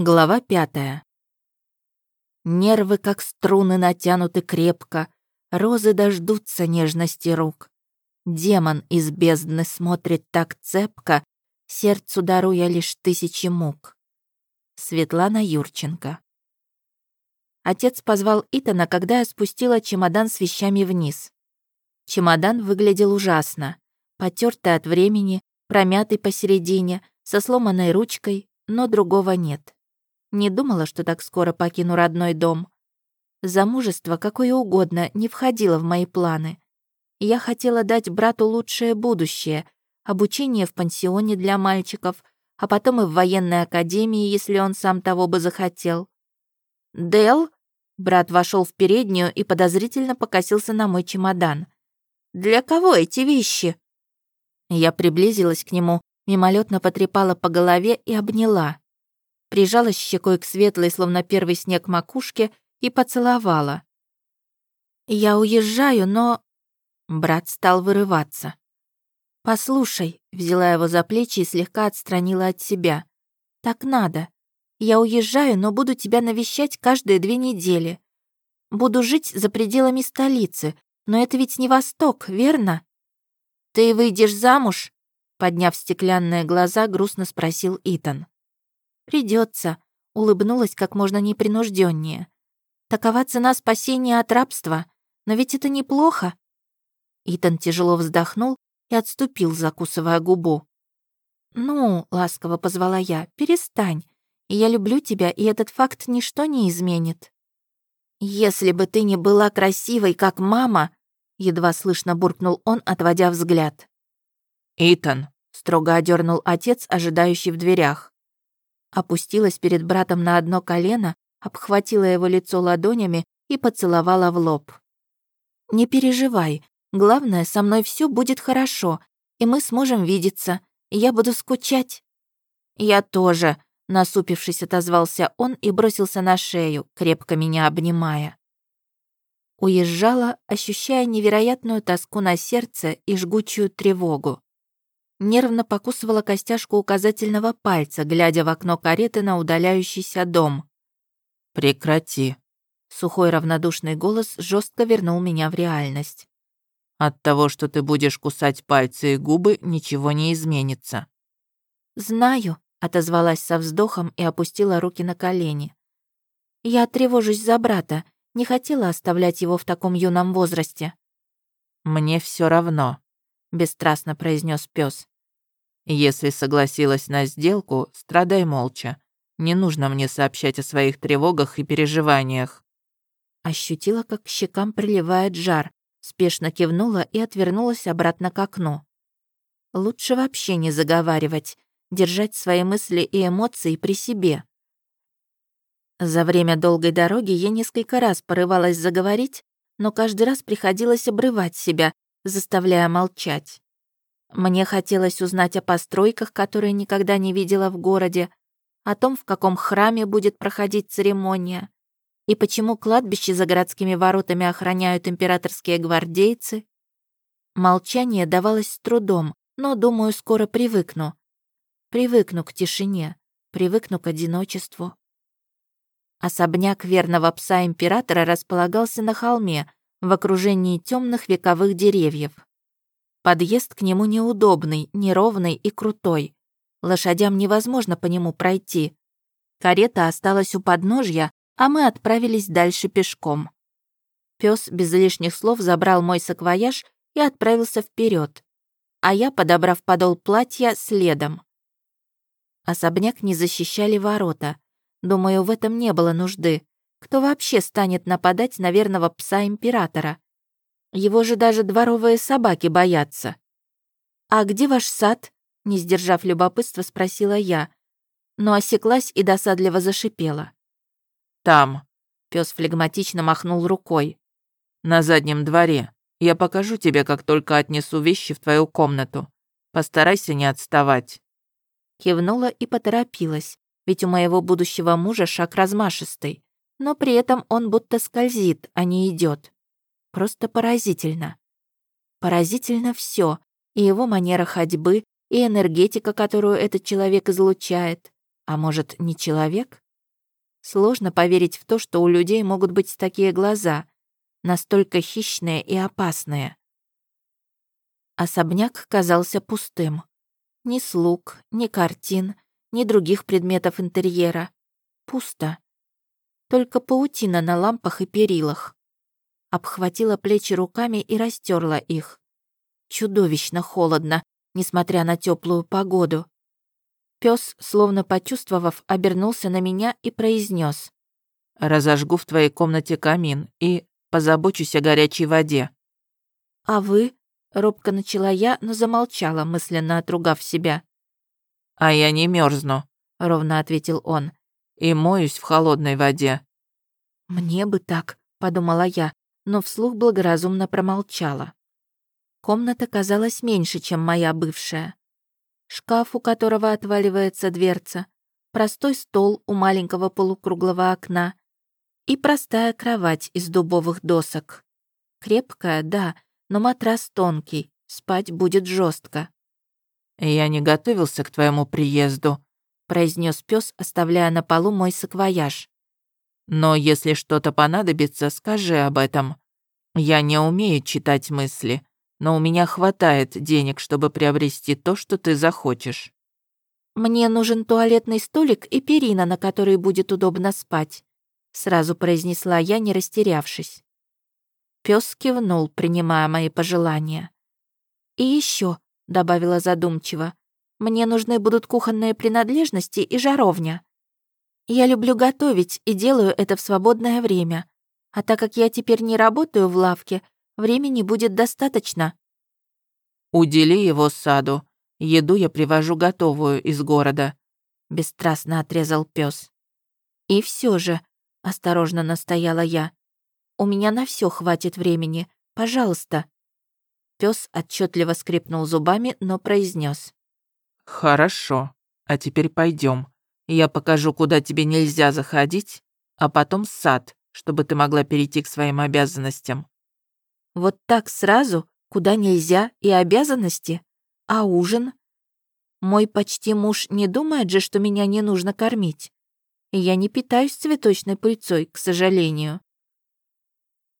Глава пятая. Нервы, как струны, натянуты крепко, Розы дождутся нежности рук. Демон из бездны смотрит так цепко, Сердцу даруя лишь тысячи мук. Светлана Юрченко. Отец позвал Итана, когда я спустила чемодан с вещами вниз. Чемодан выглядел ужасно. Потертый от времени, промятый посередине, со сломанной ручкой, но другого нет. Не думала, что так скоро покину родной дом. Замужество, какое угодно, не входило в мои планы. Я хотела дать брату лучшее будущее, обучение в пансионе для мальчиков, а потом и в военной академии, если он сам того бы захотел. Дел, брат вошел в переднюю и подозрительно покосился на мой чемодан. «Для кого эти вещи?» Я приблизилась к нему, мимолетно потрепала по голове и обняла прижалась щекой к светлой, словно первый снег макушке, и поцеловала. «Я уезжаю, но...» Брат стал вырываться. «Послушай», — взяла его за плечи и слегка отстранила от себя. «Так надо. Я уезжаю, но буду тебя навещать каждые две недели. Буду жить за пределами столицы, но это ведь не Восток, верно?» «Ты выйдешь замуж?» Подняв стеклянные глаза, грустно спросил Итан. Придется, улыбнулась как можно непринужденнее. Такова цена спасения от рабства. Но ведь это неплохо. Итан тяжело вздохнул и отступил, закусывая губу. «Ну», — ласково позвала я, — «перестань. Я люблю тебя, и этот факт ничто не изменит». «Если бы ты не была красивой, как мама», — едва слышно буркнул он, отводя взгляд. «Итан», — строго одернул отец, ожидающий в дверях опустилась перед братом на одно колено, обхватила его лицо ладонями и поцеловала в лоб. «Не переживай. Главное, со мной все будет хорошо, и мы сможем видеться. Я буду скучать». «Я тоже», — насупившись, отозвался он и бросился на шею, крепко меня обнимая. Уезжала, ощущая невероятную тоску на сердце и жгучую тревогу нервно покусывала костяшку указательного пальца, глядя в окно кареты на удаляющийся дом. «Прекрати!» Сухой равнодушный голос жестко вернул меня в реальность. «От того, что ты будешь кусать пальцы и губы, ничего не изменится». «Знаю», — отозвалась со вздохом и опустила руки на колени. «Я тревожусь за брата, не хотела оставлять его в таком юном возрасте». «Мне все равно», — бесстрастно произнес пес. «Если согласилась на сделку, страдай молча. Не нужно мне сообщать о своих тревогах и переживаниях». Ощутила, как к щекам приливает жар, спешно кивнула и отвернулась обратно к окну. Лучше вообще не заговаривать, держать свои мысли и эмоции при себе. За время долгой дороги я несколько раз порывалась заговорить, но каждый раз приходилось обрывать себя, заставляя молчать. Мне хотелось узнать о постройках, которые никогда не видела в городе, о том, в каком храме будет проходить церемония, и почему кладбище за городскими воротами охраняют императорские гвардейцы. Молчание давалось с трудом, но, думаю, скоро привыкну. Привыкну к тишине, привыкну к одиночеству. Особняк верного пса императора располагался на холме, в окружении темных вековых деревьев. Подъезд к нему неудобный, неровный и крутой. Лошадям невозможно по нему пройти. Карета осталась у подножья, а мы отправились дальше пешком. Пес без лишних слов забрал мой саквояж и отправился вперед, а я, подобрав подол платья, следом. Особняк не защищали ворота. Думаю, в этом не было нужды. Кто вообще станет нападать на верного пса императора? Его же даже дворовые собаки боятся. «А где ваш сад?» — не сдержав любопытства, спросила я, но осеклась и досадливо зашипела. «Там», — пес флегматично махнул рукой. «На заднем дворе. Я покажу тебе, как только отнесу вещи в твою комнату. Постарайся не отставать». Кивнула и поторопилась, ведь у моего будущего мужа шаг размашистый но при этом он будто скользит, а не идет. Просто поразительно. Поразительно все, и его манера ходьбы, и энергетика, которую этот человек излучает. А может, не человек? Сложно поверить в то, что у людей могут быть такие глаза, настолько хищные и опасные. Особняк казался пустым. Ни слуг, ни картин, ни других предметов интерьера. Пусто. Только паутина на лампах и перилах. Обхватила плечи руками и растерла их. Чудовищно холодно, несмотря на теплую погоду. Пес, словно почувствовав, обернулся на меня и произнес: «Разожгу в твоей комнате камин и позабочусь о горячей воде». «А вы?» — робко начала я, но замолчала, мысленно отругав себя. «А я не мерзну, ровно ответил он. «И моюсь в холодной воде». «Мне бы так», — подумала я, но вслух благоразумно промолчала. Комната казалась меньше, чем моя бывшая шкаф, у которого отваливается дверца, простой стол у маленького полукруглого окна и простая кровать из дубовых досок. Крепкая, да, но матрас тонкий, спать будет жестко. «Я не готовился к твоему приезду», — произнес пес, оставляя на полу мой саквояж. «Но если что-то понадобится, скажи об этом. Я не умею читать мысли но у меня хватает денег, чтобы приобрести то, что ты захочешь». «Мне нужен туалетный столик и перина, на которой будет удобно спать», сразу произнесла я, не растерявшись. Пес кивнул, принимая мои пожелания. «И еще, добавила задумчиво, «мне нужны будут кухонные принадлежности и жаровня. Я люблю готовить и делаю это в свободное время. А так как я теперь не работаю в лавке, Времени будет достаточно». «Удели его саду. Еду я привожу готовую из города», — бесстрастно отрезал пес. «И все же», — осторожно настояла я, «у меня на все хватит времени. Пожалуйста». Пес отчетливо скрипнул зубами, но произнес: «Хорошо. А теперь пойдем. Я покажу, куда тебе нельзя заходить, а потом сад, чтобы ты могла перейти к своим обязанностям. Вот так сразу, куда нельзя и обязанности? А ужин? Мой почти муж не думает же, что меня не нужно кормить. Я не питаюсь цветочной пыльцой, к сожалению.